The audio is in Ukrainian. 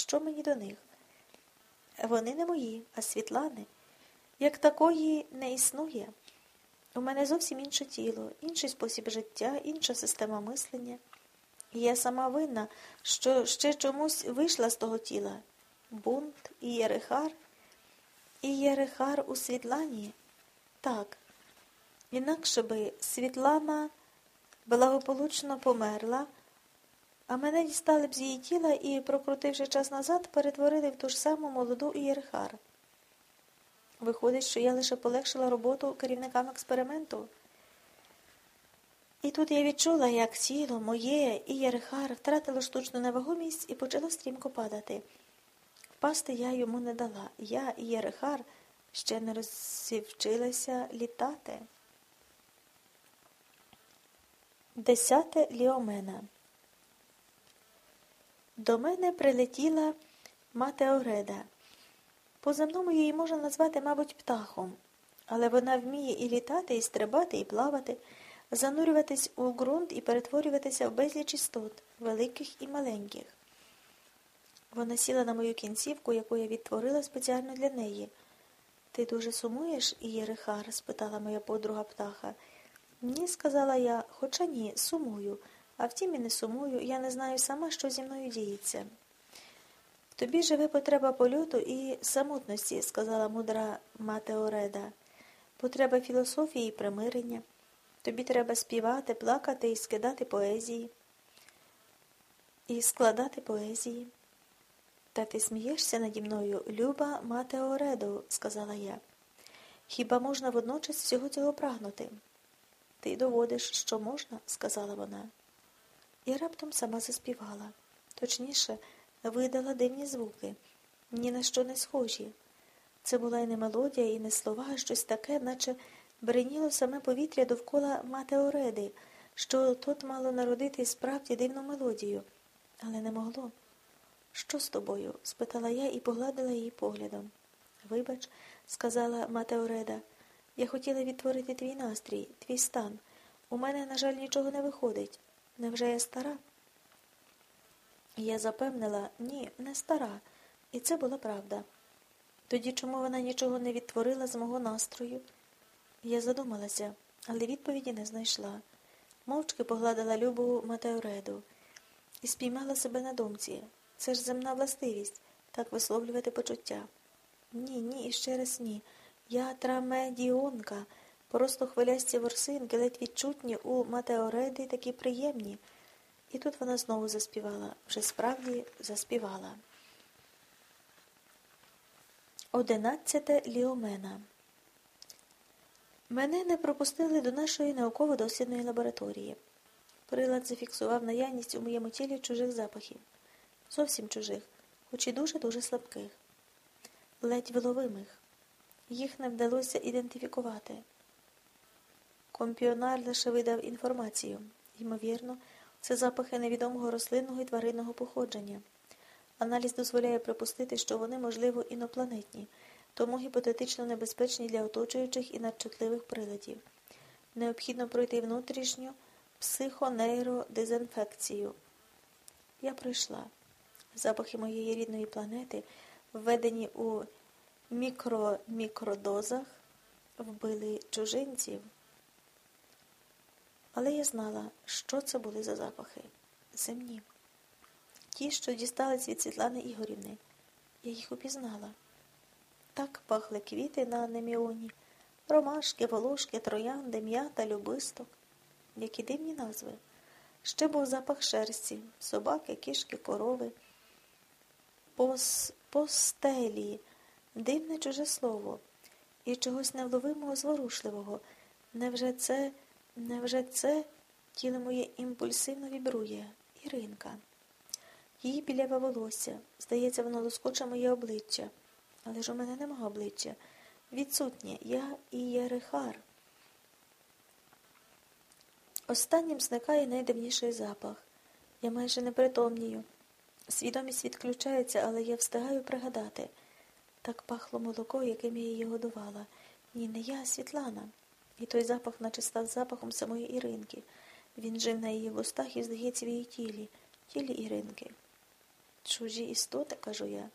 Що мені до них? Вони не мої, а Світлани. Як такої не існує. У мене зовсім інше тіло, інший спосіб життя, інша система мислення. Я сама винна, що ще чомусь вийшла з того тіла. Бунт і Єрихар. І Єрихар у Світлані? Так. Інакше би Світлана благополучно померла, а мене дістали б з її тіла і, прокрутивши час назад, перетворили в ту ж саму молоду Єрихар. Виходить, що я лише полегшила роботу керівникам експерименту. І тут я відчула, як тіло моє і Єрихар втратило штучну невагомість і почало стрімко падати. Впасти я йому не дала. Я і Єрихар ще не розсівчилися літати. Десяте ліомена. До мене прилетіла Матеореда. По земному її можна назвати, мабуть, птахом, але вона вміє і літати, і стрибати, і плавати, занурюватись у ґрунт і перетворюватися в безліч істот, великих і маленьких. Вона сіла на мою кінцівку, яку я відтворила спеціально для неї. Ти дуже сумуєш, Єрихар? спитала моя подруга птаха. Ні, сказала я, хоча ні, сумую, а втім і не сумую, я не знаю сама, що зі мною діється. Тобі живе потреба польоту і самотності, сказала мудра мати Ореда. Потреба філософії і примирення. Тобі треба співати, плакати і скидати поезії, і складати поезії. Та ти смієшся наді мною, люба мати Оредо, сказала я. Хіба можна водночас всього цього прагнути? Ти доводиш, що можна, сказала вона. І раптом сама заспівала. Точніше, видала дивні звуки, ні на що не схожі. Це була і не мелодія, і не слова, а щось таке, наче бриніло саме повітря довкола Матеореди, що тут мало народити справді дивну мелодію, але не могло. Що з тобою? спитала я і погладила її поглядом. Вибач, сказала Матеореда, я хотіла відтворити твій настрій, твій стан. У мене, на жаль, нічого не виходить. Невже я стара? Я запевнила, ні, не стара, і це була правда. Тоді чому вона нічого не відтворила з мого настрою? Я задумалася, але відповіді не знайшла. Мовчки погладила любу Матеореду і спіймала себе на думці. Це ж земна властивість так висловлювати почуття. Ні, ні, і ще раз ні. Я трамедіонка, просто хвилясті ворсинки, ледь відчутні у Матеореди такі приємні. І тут вона знову заспівала, вже справді заспівала. Одинадцяте ліомена. Мене не пропустили до нашої науково-дослідної лабораторії. Прилад зафіксував наявність у моєму тілі чужих запахів. Зовсім чужих, хоч і дуже-дуже слабких, ледь виловимих. Їх не вдалося ідентифікувати. Компіонар лише видав інформацію. Ймовірно, це запахи невідомого рослинного і тваринного походження. Аналіз дозволяє припустити, що вони, можливо, інопланетні, тому гіпотетично небезпечні для оточуючих і надчутливих приладів. Необхідно пройти внутрішню психонейродезінфекцію. Я пройшла. Запахи моєї рідної планети, введені у мікро-мікродозах, вбили чужинців. Але я знала, що це були за запахи земні. Ті, що дістались від Світлани Ігорівни. Я їх упізнала. Так пахли квіти на Неміоні, ромашки, волошки, троянди, м'ята, любисток. Які дивні назви. Ще був запах шерсті, собаки, кішки, корови, Пос... постелі, дивне чуже слово, і чогось невловимого, зворушливого. Невже це, невже це тіло моє імпульсивно вібрує, Іринка? Її біляве волосся. Здається, воно лоскоче моє обличчя. Але ж у мене нема обличчя. Відсутнє я і Єрихар. Останнім зникає найдивніший запах. Я майже не притомнію. Свідомість відключається, але я встигаю пригадати. Так пахло молоко, яким я її годувала. Ні, не я, а Світлана. І той запах наче став запахом самої Іринки. Він жив на її вустах і, здається, в її тілі, тілі Іринки. Чужі істоти, кажу я.